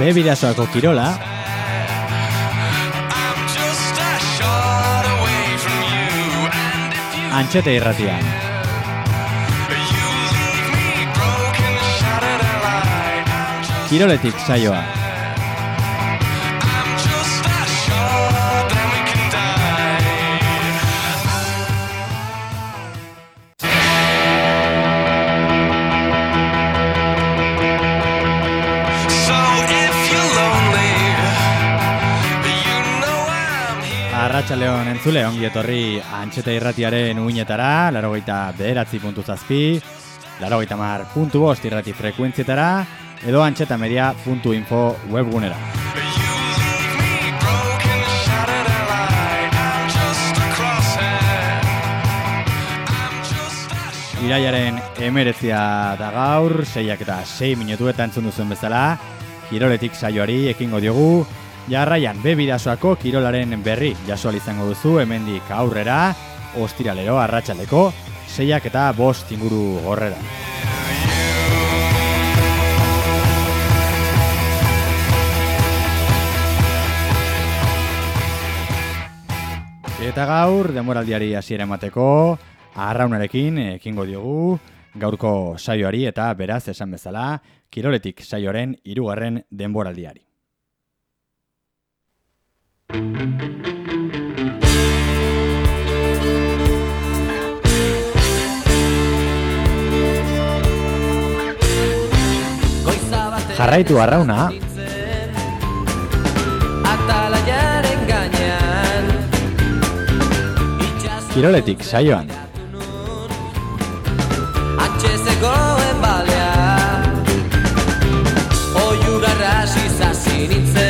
bebidasoako kirola, antxete irratian. Kiroletik saioa. Arratxaleon entzule, ongi etorri antxeta irratiaren uinetara, laro gaita bederatzi puntu zazpi, laro gaita mar puntu bost irrati frekuentzietara, edo antxetamedia puntu info webgunera. Iraiaren emeretzia da gaur, seiak eta sei minutuetan entzun bezala, kiroletik saioari ekingo diogu, Jarraian, bebidasoako kirolaren berri jasoal izango duzu hemendik aurrera, ostiralero arratsaleko seiak eta bost inguru horrera. Eta gaur, demoraldiari hasiera emateko, arraunarekin ekingo diogu, gaurko saioari eta beraz esan bezala, kiroletik saioaren hirugarren denboraldiari. Jarraitu arrauna. Kiroletik saioan. Atxezegoen balea Oiugarra nintzen Sorbalan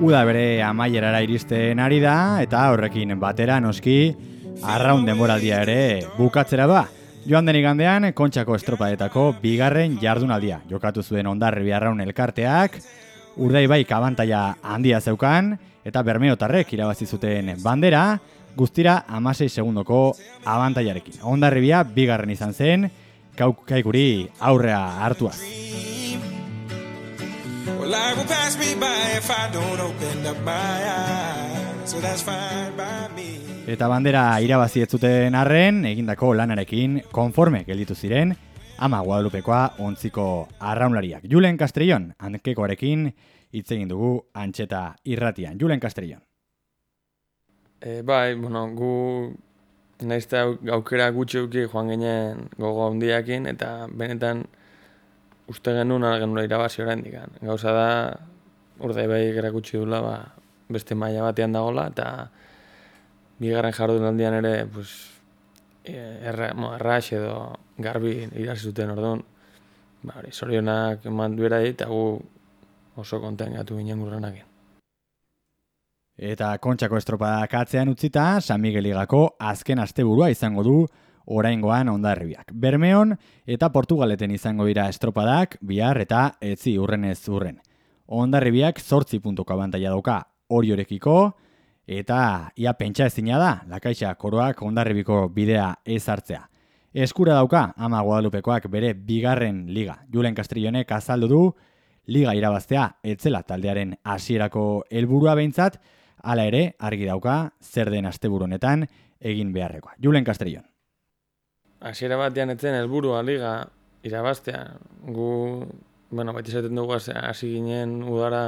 Uda bere amaierara iristen ari da eta horrekin batera noski arraun denboraldia ere bukatzera ba. Joan den igandean, kontxako estropadetako bigarren jardunaldia. Jokatu zuen ondarri arraun elkarteak, urdai bai kabantaia handia zeukan, eta bermeotarrek irabazi zuten bandera, guztira amasei segundoko abantaiarekin. Ondarribia bigarren izan zen, kauk kaikuri aurrea hartuaz. Eta bandera irabazi ez zuten arren, egindako lanarekin konforme gelditu ziren, ama Guadalupekoa ontziko arraunlariak. Julen Castellón, hankekoarekin hitz egin dugu antxeta irratian. Julen Castellón. E, bai, bueno, gu naizte aukera gutxi joan ginen gogo handiakin eta benetan uste genuen ala genuen irabazi orain. Gauza da, urde bai gara gutxi dula, ba, beste maila batean dagola, eta bigarren jardun handian ere, pues, e, erra, mo, edo garbi irazi zuten orduan, ba, hori, sorionak eman duera eta gu oso konten gatu ginen gurrenakin. Eta kontxako estropada katzean utzita, San Migueligako azken asteburua izango du oraingoan ondarribiak. Bermeon eta Portugaleten izango dira estropadak, bihar eta etzi urrenez urren. Ondarribiak zortzi puntuko abantaia dauka hori horekiko, eta ia pentsa ezina da, lakaixa koroak ondarribiko bidea ez hartzea. Eskura dauka, ama Guadalupekoak bere bigarren liga. Julen Castrionek azaldu du, liga irabaztea etzela taldearen hasierako helburua behintzat, hala ere, argi dauka, zer den asteburu honetan egin beharrekoa. Julen Castrion. Hasiera batean etzen helburua liga irabaztea. Gu, bueno, baita izaten dugu hasi ginen udara,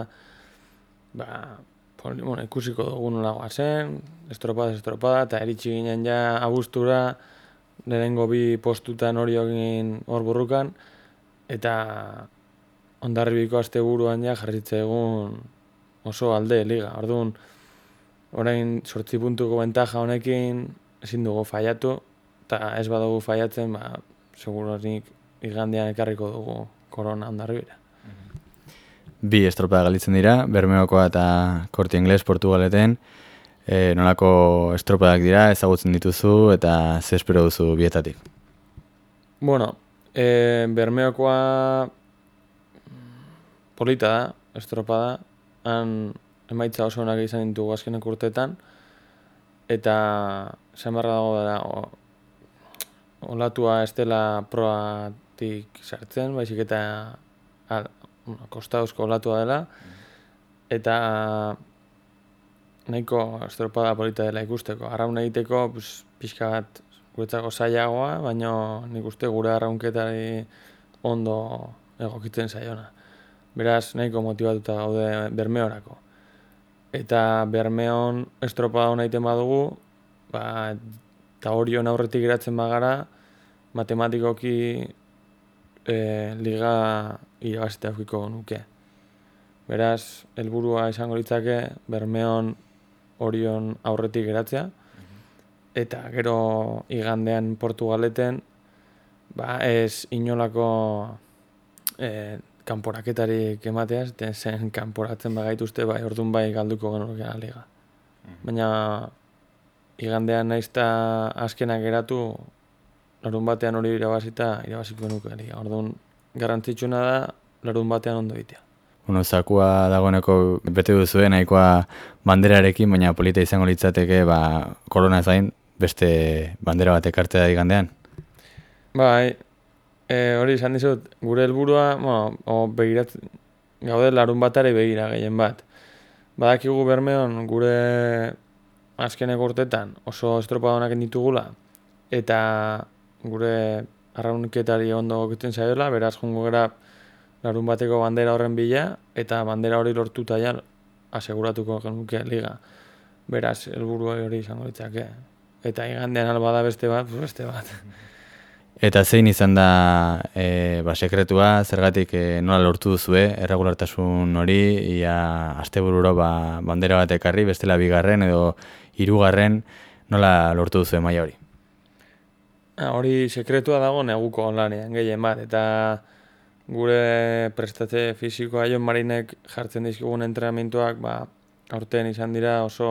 ba, bueno, ikusiko dugu nolagoa zen, estropada, estropada, eta eritxi ginen ja abustura, lehenengo bi postutan hori egin hor burrukan, eta ondarribiko aste buruan ja jarritze egun oso alde liga. Orduan, orain sortzi puntuko bentaja honekin ezin dugu faiatu, eta ez badugu faiatzen, ba, segurorik igandean ekarriko dugu korona ondarribira. Bi estropa galitzen dira, Bermeokoa eta Korti Ingles Portugaleten, e, nolako estropadak dira, ezagutzen dituzu eta ze espero duzu bietatik? Bueno, e, Bermeokoa polita da, estropa da, han emaitza oso onak izan ditugu azkenek urteetan, eta zen barra dago dara, o, olatua ez dela proatik sartzen, baizik eta al, bueno, kostauzko olatua dela, eta nahiko estropada polita dela ikusteko. Arraun egiteko, pues, pixka bat guretzako zailagoa, baina nik uste gure arraunketari ondo egokitzen zaiona. Beraz, nahiko motibatuta gaude bermeorako. Eta bermeon estropada hona iten badugu, ba, eta horion aurretik geratzen bagara, matematikoki e, liga irabazite aukiko nuke. Beraz, helburua izango litzake bermeon orion aurretik geratzea, eta gero igandean Portugaleten, ba, ez inolako e, kanporaketarik emateaz, zen kanporatzen bagaituzte bai, orduan bai galduko genuke liga. Mhm. Baina igandean naizta azkenak geratu, larun batean hori irabazita, irabaziko liga. Orduan garrantzitsuna da, larun batean ondo ditea. Bueno, zakua dagoeneko bete duzu nahikoa banderarekin, baina polita izango litzateke, ba, korona zain, beste bandera bat ekartzea igandean? Bai, E, hori izan dizut, gure helburua, bueno, o, begirat, gaude larun batare begira gehien bat. Badakigu bermeon gure azkenek urtetan oso estropa ditugula eta gure arraunketari ondo gokitzen zaiola, beraz jungo gara larun bateko bandera horren bila eta bandera hori lortuta ja aseguratuko genuke liga. Beraz, helburu hori izango ditzake. Eta igandean alba da beste bat, beste bat. Eta zein izan da e, ba, sekretua, zergatik e, nola lortu duzue, erregulartasun hori, ia astebururo ba, bandera bat ekarri, bestela bigarren edo hirugarren nola lortu duzue maila hori? Ah, hori sekretua dago neguko onlanean gehien bat, eta gure prestatze fizikoa joan marinek jartzen dizkigun entrenamentuak, ba, aurten izan dira oso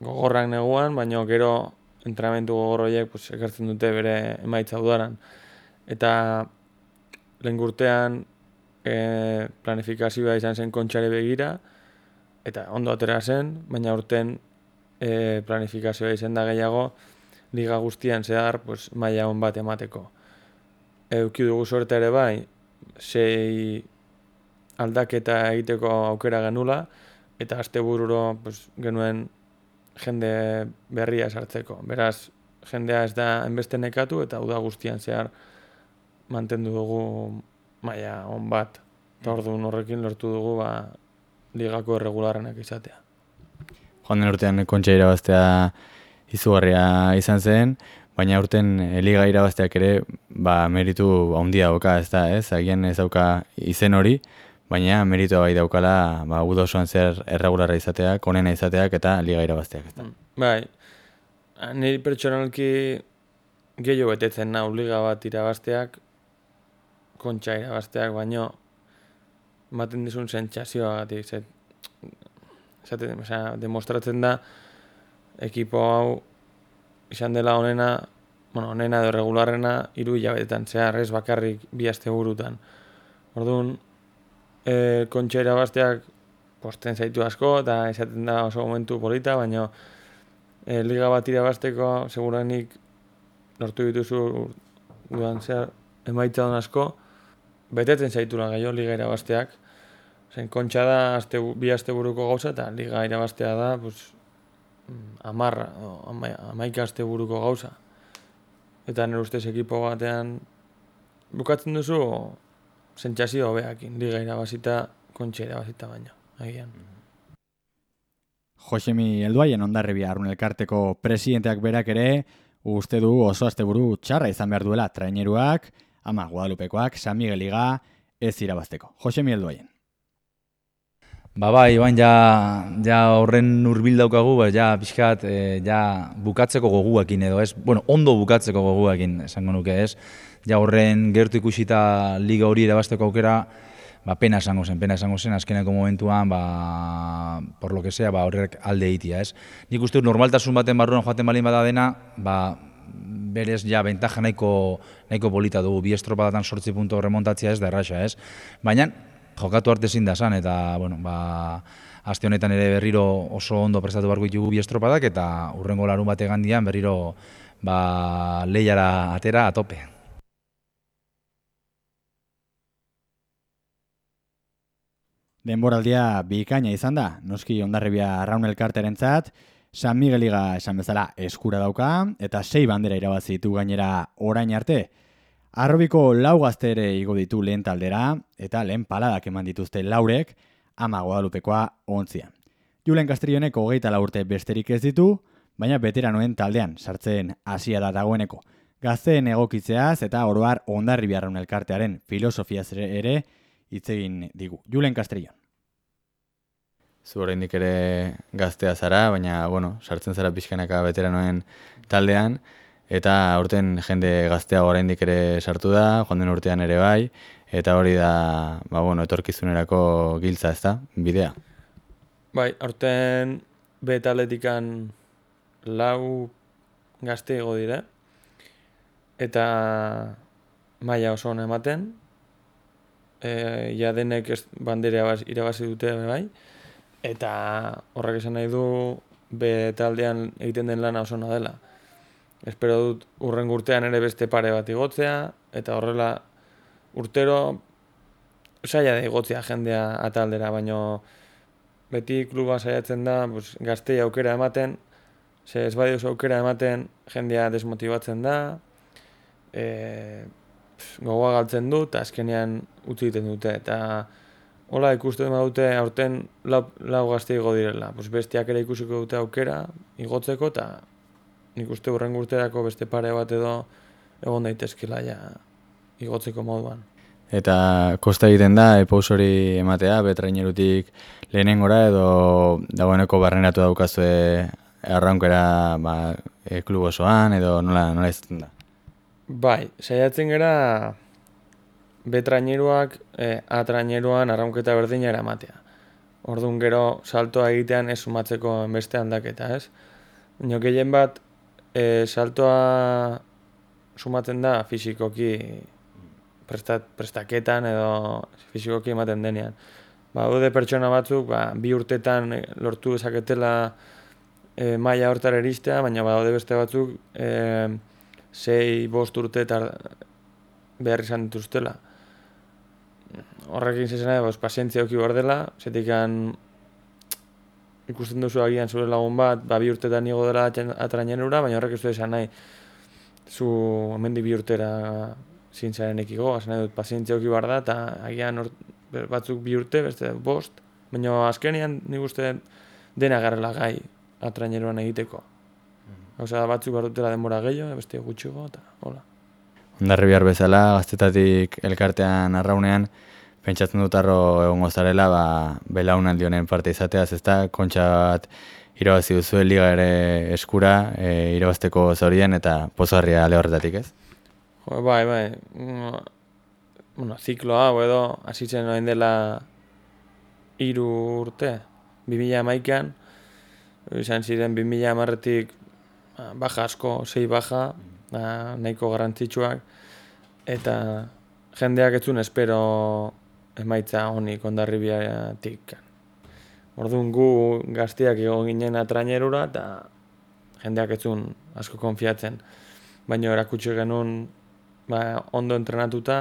gogorrak neguan, baina gero entrenamentu gogorroiek pues, ekartzen dute bere emaitza udaran. Eta lehen gurtean e, planifikazioa izan zen kontxare begira, eta ondo atera zen, baina urten e, planifikazioa izan da gehiago, liga guztian zehar pues, maila hon bat emateko. Euki dugu sorte ere bai, sei aldaketa egiteko aukera genula, eta azte bururo pues, genuen jende berria sartzeko. Beraz, jendea ez da enbeste nekatu eta uda guztian zehar mantendu dugu maia on bat. Eta ordu horrekin lortu dugu ba, ligako erregularrenak izatea. Joan den urtean kontxa irabaztea izugarria izan zen, baina urten liga irabazteak ere ba, meritu handia dauka ez da, ez? Agian ez dauka izen hori, baina meritua bai daukala ba, udo osoan zer erregularra izateak, onena izateak eta liga irabazteak. Mm, bai, niri pertsonalki gehiago betetzen nau liga bat irabazteak, kontxa irabazteak, baino maten dizun sentsazioa gati, zet, demostratzen da ekipo hau izan dela onena, bueno, onena edo regularrena hiru hilabetetan zehar, ez bakarrik bi aste burutan. Orduan, e, kontxa irabazteak posten zaitu asko, eta esaten da oso momentu polita, baina e, liga bat irabazteko seguranik lortu dituzu duan zehar emaitza asko, betetzen zaitu lan gaio liga irabazteak, zen kontxa da azte, bi aste buruko gauza, eta liga irabaztea da pues, amarra, amaika aste buruko gauza. Eta nire ustez ekipo batean bukatzen duzu, sentsazio hobeakin, liga irabazita, kontxe irabazita baina, agian. Josemi Elduaien ondarribi arun elkarteko presidenteak berak ere, uste du oso asteburu txarra izan behar duela traineruak, ama Guadalupekoak, San Migueliga, ez irabazteko. Josemi Elduaien. Ba bai, bain ja, ja horren urbil daukagu, ba, ja pixkat, e, ja bukatzeko goguakin edo ez, bueno, ondo bukatzeko goguakin, esango nuke ez, ja horren gertu ikusita liga hori erabasteko aukera, ba, pena esango zen, pena esango zen, azkeneko momentuan, ba, por lo que sea, ba, horrek alde egitea, ez. Nik uste normaltasun baten barruan joaten balin bada dena, ba, berez ja bentaja nahiko, nahiko polita dugu, bi estropadatan sortzi punto remontatzea ez da erraxa, ez. Baina, jokatu arte zin da zan, eta, bueno, ba, aste honetan ere berriro oso ondo prestatu barko ditugu bi estropadak, eta urrengo larun bate gandian berriro ba, lehiara atera atope. Denboraldia bikaina izan da, noski ondarribia arraun elkarteren zat, San Migueliga esan bezala eskura dauka, eta sei bandera irabazitu gainera orain arte, Arrobiko lau gazte ere igo ditu lehen taldera, eta lehen paladak eman dituzte laurek, ama godalupekoa ontzian. Julen Kastrionek hogeita laurte besterik ez ditu, baina veteranoen taldean sartzen hasia da dagoeneko. Gazteen egokitzeaz eta oroar ondarri biharraun elkartearen filosofiaz ere hitz egin digu. Julen Kastrion. Zu oraindik ere gaztea zara, baina bueno, sartzen zara pixkanaka veteranoen taldean, eta aurten jende gaztea oraindik ere sartu da, joan den urtean ere bai, eta hori da, ba, bueno, etorkizunerako giltza, ez da, bidea. Bai, aurten betaletikan lau gazte ego dira, eta maila oso hona ematen, e, ja denek ez banderea irabazi dute bai, eta horrek esan nahi du betaldean egiten den lana oso dela. Espero dut urren urtean ere beste pare bat igotzea, eta horrela urtero saia da igotzea jendea ataldera, baino beti kluba saiatzen da pues, gaztei aukera ematen, ze ez bai aukera ematen jendea desmotibatzen da, e, gogoa galtzen du, eta azkenean utzi egiten dute, eta hola ikusten dute aurten lau, lau gazte igo direla, pues bestiak ere ikusiko dute aukera igotzeko, eta nik uste urren urterako beste pare bat edo egon daitezkela ja igotzeko moduan. Eta kosta egiten da, epaus hori ematea, betrainerutik lehenengora edo dagoeneko barrenatu daukazue arraunkera ba, e, klub osoan edo nola, nola izaten da? Bai, saiatzen gara betraineruak e, atraineruan arraunketa berdina eramatea. Orduan gero saltoa egitean ez sumatzeko beste handaketa, ez? Nio gehien bat e, saltoa sumatzen da fizikoki prestat, prestaketan edo fizikoki ematen denean. Ba, de pertsona batzuk, ba, bi urtetan lortu ezaketela e, maila hortar eristea, baina ba, beste batzuk e, sei bost urte eta behar izan dituztela. Horrekin zezena, ba, pazientzia oki bordela, zetik ikusten duzu agian zure lagun bat, ba, bi urtetan nigo dela atrainen ura, baina horrek ez du esan nahi, zu hemendi bi urtera zintzaren ekiko, esan nahi dut pazientzia oki bar da, eta agian or, batzuk bi urte, beste bost, baina azkenean nik uste dena garrela gai atraineruan egiteko. -hmm. batzuk barutela denbora gehiago, beste gutxigo, eta hola. Ondarri behar bezala, gaztetatik elkartean arraunean, pentsatzen dut arro egon gozarela, ba, belaunaldi honen parte izateaz, ez da, kontxa bat irabazi duzu liga ere eskura, e, irabazteko zaurien eta pozarria ale horretatik, ez? Jo, bai, bai, bueno, ziklo hau edo, hasitzen noen dela iru urte, 2000 amaikan, izan ziren 2000 amarretik ba, baja asko, sei baja, ba, nahiko garantzitsuak, eta jendeak etzun espero emaitza honik ondarribiatik. Orduan gu gaztiak egon ginen atrainerura eta jendeak etzun asko konfiatzen. Baina erakutsi genuen ba, ondo entrenatuta,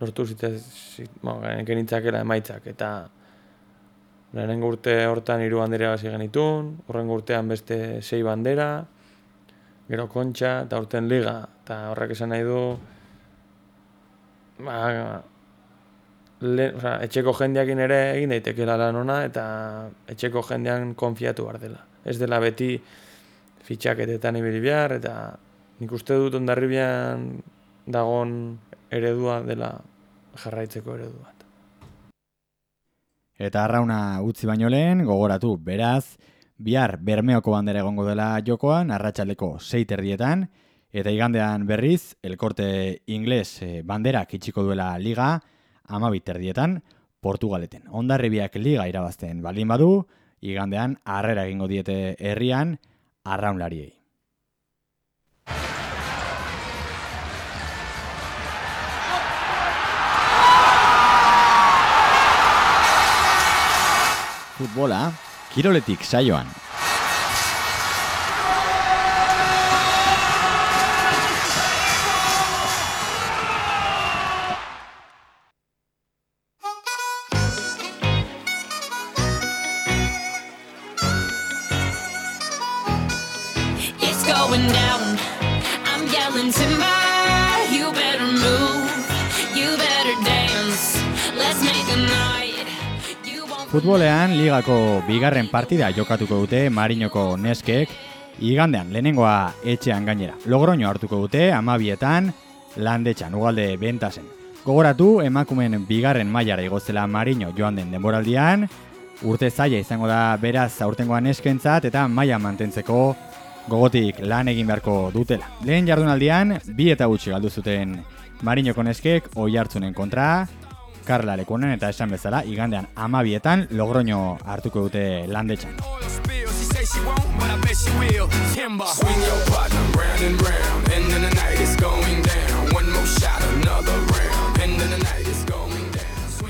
lortu zitez, zit, bo, genitzakela emaitzak. Eta lehenengo urte hortan hiru bandera hasi genitun, urrengo urtean beste sei bandera, gero kontxa eta urten liga. Eta horrek esan nahi du, ba, le, oza, etxeko jendeakin ere egin daiteke lan ona eta etxeko jendean konfiatu behar dela. Ez dela beti fitxaketetan ibili behar eta nik uste dut ondarribian dagon eredua dela jarraitzeko eredu bat. Eta arrauna utzi baino lehen, gogoratu, beraz, bihar bermeoko bandera egongo dela jokoan, arratsaldeko seiterrietan, eta igandean berriz, elkorte ingles eh, banderak itxiko duela liga, amabiterdietan Portugaleten. Ondarribiak liga irabazten baldin badu, igandean harrera egingo diete herrian arraunlariei. futbola, kiroletik saioan. Futbolean ligako bigarren partida jokatuko dute Marinoko neskek, igandean lehenengoa etxean gainera. Logroño hartuko dute amabietan landetxan ugalde bentasen. Gogoratu emakumen bigarren mailara igozela Marino joan den denboraldian, urte zaila izango da beraz aurtengoan neskentzat eta maila mantentzeko gogotik lan egin beharko dutela. Lehen jardunaldian, bi eta gutxi galdu zuten Marinoko neskek oi hartzunen kontra, Karla Lekunen eta esan bezala, igandean amabietan Logroño hartuko dute landetxan.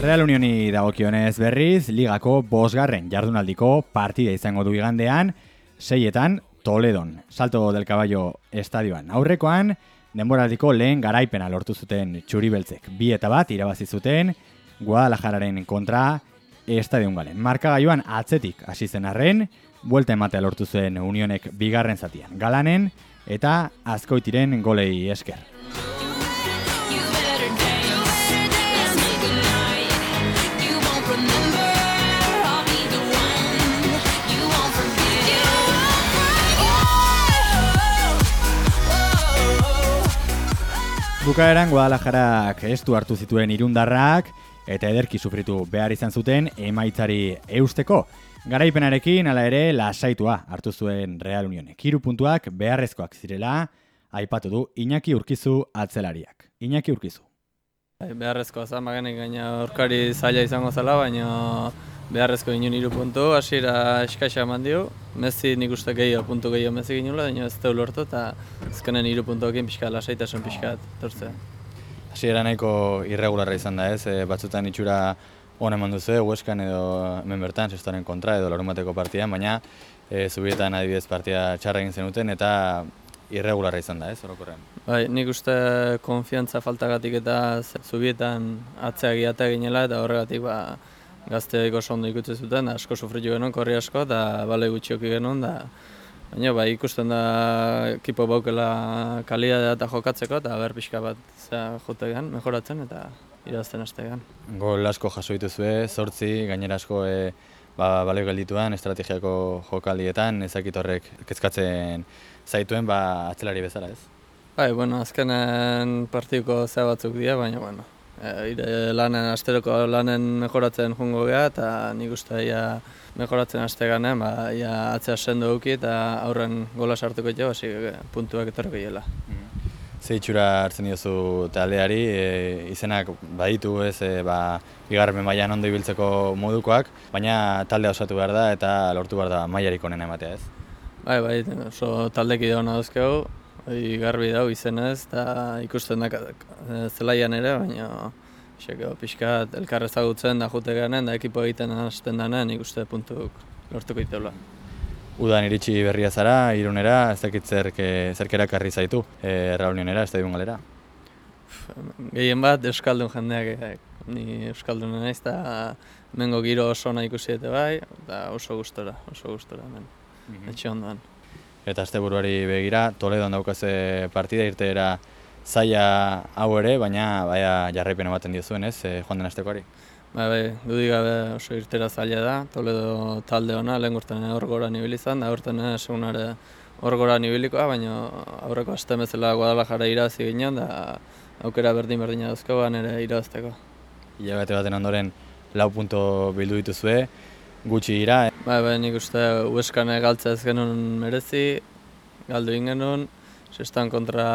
Real Unioni dagokionez berriz, ligako bosgarren jardunaldiko partida izango du igandean, seietan Toledon, Salto del Caballo estadioan. Aurrekoan, denboraldiko lehen garaipena lortu zuten txuribeltzek. Bi eta bat irabazi zuten, Guadalajararen kontra estadion galen. Markagailuan atzetik hasi zen arren, buelta ematea lortu zuen unionek bigarren zatian. Galanen eta azkoitiren golei esker. Bukaeran Guadalajarak estu hartu zituen irundarrak eta ederki sufritu behar izan zuten emaitzari eusteko. Garaipenarekin hala ere lasaitua hartu zuen Real Unionek. Hiru puntuak beharrezkoak zirela aipatu du Iñaki Urkizu atzelariak. Iñaki Urkizu. Beharrezkoa zen, bagenik gaina aurkari zaila izango zela, baina beharrezko ginen hiru puntu, hasiera eskaxa eman dio. Messi nik uste gehiago, puntu gehiago Messi ginula, baina ez teu lortu, eta azkenen hiru puntuekin pixka lasaitasun pixkat, tortzea. Hasiera nahiko irregularra izan da ez, e, batzutan itxura hona eman duzu, Hueskan edo hemen bertan, sextoren kontra edo larumateko partidan, baina e, zubietan adibidez partida txarra egin zenuten eta irregularra izan da ez, orokorrean. Bai, nik uste konfiantza faltagatik eta zubietan atzea giatea ginela, eta horregatik ba, gazteek oso ondo ikutze zuten, da asko sufritu genuen, korri asko, eta bale gutxioki genuen, da Baina bai, ikusten da ekipo baukela kalidadea eta jokatzeko eta ber pixka bat zea jotegan, mejoratzen eta irazten hastegan. Gol asko jaso dituzue, zortzi, gainera asko e, ba, balio geldituan, estrategiako jokaldietan, ezakit horrek kezkatzen zaituen ba, atzelari bezala ez. Bai, bueno, azkenen partidiko zea batzuk dira, baina bueno, ire lanen, asteroko lanen mejoratzen jungo geha eta nik uste ia mejoratzen haste ganen, ba, ia atzea sendo duki eta aurren gola sartuko jo, hasi puntuak etorriko jela. Ze itxura hartzen diozu taldeari, e, izenak baditu ez, e, ba, bigarren mailan ondo ibiltzeko modukoak, baina taldea osatu behar da eta lortu behar da mailarik onena ematea ez. Bai, bai, oso taldeki dauna dauzkegu, hori garbi dau izenez, eta ikusten da eh, zelaian ere, baina xeko, pixkat elkar ezagutzen da jute ganen, da ekipo egiten hasten danen, ikuste puntuk lortuko ditela. Udan iritsi berria zara, irunera, ez dakit zerk, e, zerk erakarri zaitu, e, Raulionera, ez da galera. Gehien bat Euskaldun jendeak, eh, ni Euskaldun naiz, eta mengo giro oso ona ikusi dute bai, eta oso gustora, oso gustora hemen, etxe ondoan. Eta asteburuari begira, Toledon daukaze partida irteera zaila hau ere, baina baina jarraipen ematen diozuen ez, e, joan den astekoari. Bai, bai, dudik gabe oso irtera zaila da, Toledo talde ona, lehen gurten hor gora ibili izan, da aurten segunare hor gora ibilikoa, baina aurreko aste bezala Guadalajara irazi ginen, da aukera berdin berdina dauzkoan ere irazteko. Hilabete baten ondoren lau punto bildu dituzue, gutxi dira, Bai, bai, nik uste Hueskane galtzea ez genuen merezi, galdu egin genuen, sextan kontra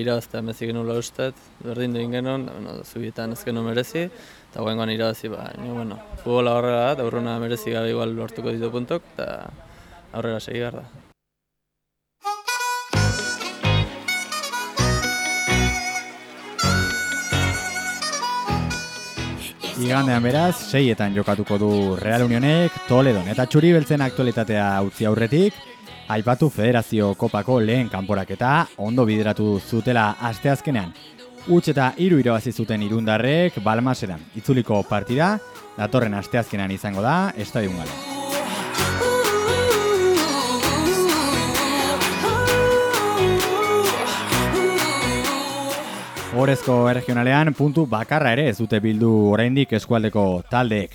irabaztea mezi genuen ustet, berdin egin genuen, bueno, zubietan ez genuen merezi, eta guengoan irabazi, ba, baina, bueno, futbola horrela da, eta aurrena merezi gabe igual lortuko ditu puntok, eta aurrera segi behar da. Igandean beraz, seietan jokatuko du Real Unionek, Toledon eta Txuri Beltzen aktualitatea utzi aurretik, aipatu federazio kopako lehen kanporaketa ondo bideratu zutela asteazkenean. Utx eta hiru irabazi zuten irundarrek Balmaseran itzuliko partida, datorren asteazkenean izango da, Estadion Galo. Horezko erregionalean puntu bakarra ere ez dute bildu oraindik eskualdeko taldeek.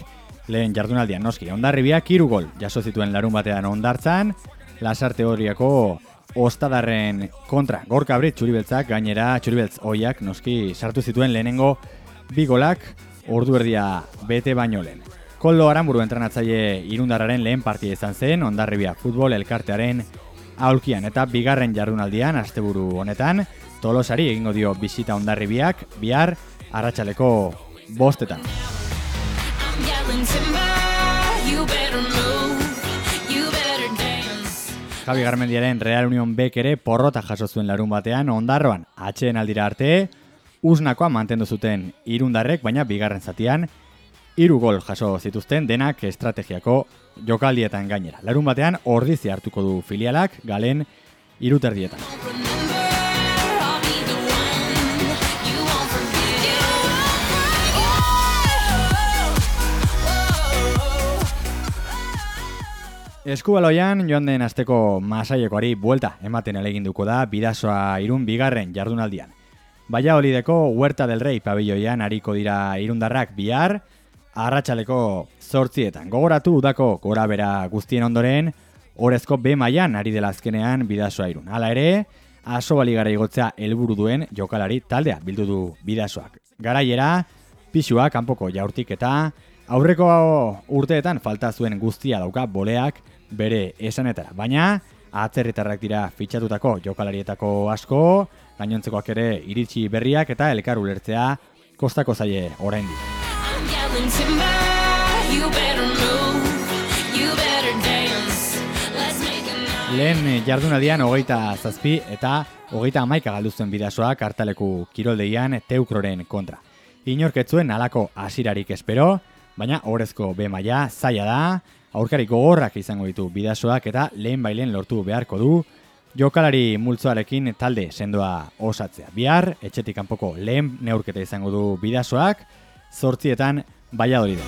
Lehen jardunaldian noski, ondarribiak hiru gol jaso zituen larun batean ondartzan, lasarte horiako ostadarren kontra. Gorka Brit txuribeltzak gainera txuribeltz oiak noski sartu zituen lehenengo bi golak ordu erdia bete baino lehen. Koldo Aramburu entrenatzaile irundarraren lehen partia izan zen, ondarribia futbol elkartearen aulkian eta bigarren jardunaldian asteburu honetan, Tolosari egingo dio bisita ondarribiak bihar arratsaleko bostetan. Javi Garmendiaren Real Union Bek ere porrota jaso zuen larun batean ondarroan atxeen aldira arte, usnakoa mantendu zuten irundarrek, baina bigarren zatian, hiru gol jaso zituzten denak estrategiako jokaldietan gainera. Larun batean ordizi hartuko du filialak galen iruterdietan. Eskubaloian joan den asteko masaiekoari buelta ematen eleginduko da bidasoa irun bigarren jardunaldian. Baia olideko Huerta del Rey pabilloian hariko dira irundarrak bihar, arratsaleko zortzietan. Gogoratu udako gora bera guztien ondoren, orezko B mailan ari dela azkenean bidasoa irun. Hala ere, aso baligara igotzea helburu duen jokalari taldea bildu du bidasoak. Garaiera, pixua kanpoko jaurtik eta aurreko urteetan falta zuen guztia dauka boleak bere esanetara. Baina, atzerritarrak dira fitxatutako jokalarietako asko, gainontzekoak ere iritsi berriak eta elkar ulertzea kostako zaie oraindik. Lehen eh, jardunaldian hogeita zazpi eta hogeita amaika galduzten bidasoak hartaleku kiroldeian teukroren kontra. Inorketzuen alako hasirarik espero, baina horrezko B maila zaila da, aurkari gogorrak izango ditu bidasoak eta lehen bailen lortu beharko du, jokalari multzoarekin talde sendoa osatzea. Bihar, etxetik kanpoko lehen neurketa izango du bidasoak, zortzietan Valladolid.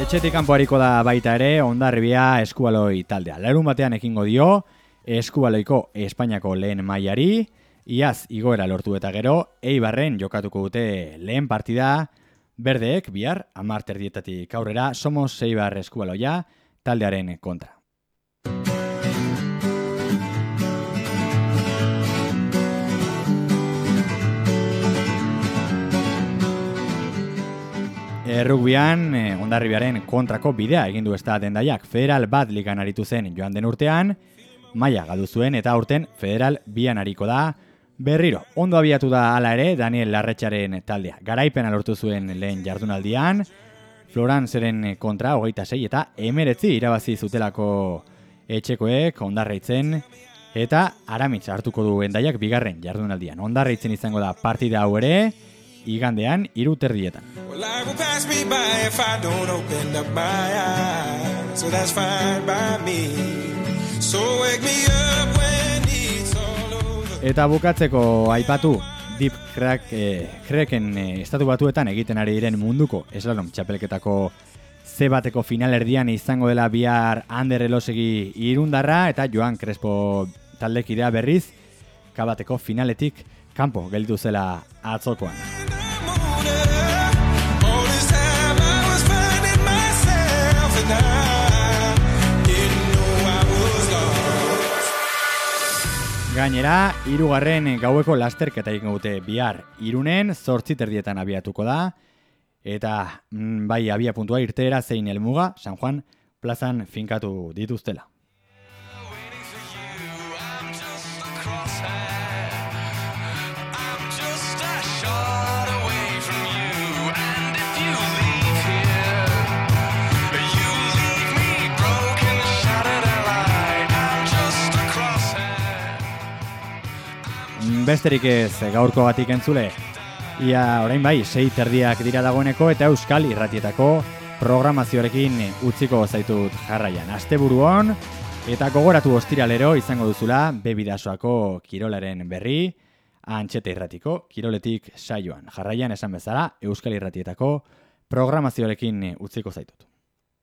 Etxetik kanpo hariko da baita ere ondarribia eskubaloi taldea. Larun batean ekingo dio eskubaloiko Espainiako lehen mailari, iaz igoera lortu eta gero, eibarren jokatuko dute lehen partida, berdeek bihar, amar terdietatik aurrera, somos eibar eskubaloia taldearen kontra. Errugbian, eh, ondarribiaren kontrako bidea egin du ez da dendaiak federal bat ligan aritu zen joan den urtean, maila galdu zuen eta urten federal bian ariko da berriro. Ondo abiatu da hala ere Daniel Larretxaren taldea. Garaipena lortu zuen lehen jardunaldian, Floranzeren kontra hogeita sei eta emeretzi irabazi zutelako etxekoek ondarreitzen eta aramitz hartuko du endaiak bigarren jardunaldian. Ondarreitzen izango da partida hau ere, igandean hiru terdietan. Well, Eta bukatzeko aipatu Deep Crack eh, Cracken eh, estatu batuetan egiten ari diren munduko eslalom txapelketako ze bateko finalerdian izango dela bihar Ander Elosegi irundarra eta Joan Crespo taldekidea berriz kabateko finaletik kanpo gelditu zela atzokoan. All Gainera, hirugarren gaueko lasterketa egingo dute bihar irunen, zortzi terdietan abiatuko da, eta mm, bai abia puntua irteera zein helmuga, San Juan plazan finkatu dituztela. Besterik ez gaurko batik entzule. Ia orain bai, sei terdiak dira dagoeneko eta Euskal Irratietako programazioarekin utziko zaitut jarraian. Asteburu on eta gogoratu ostiralero izango duzula bebidasoako kirolaren berri, antxete irratiko kiroletik saioan. Jarraian esan bezala Euskal Irratietako programazioarekin utziko zaitut.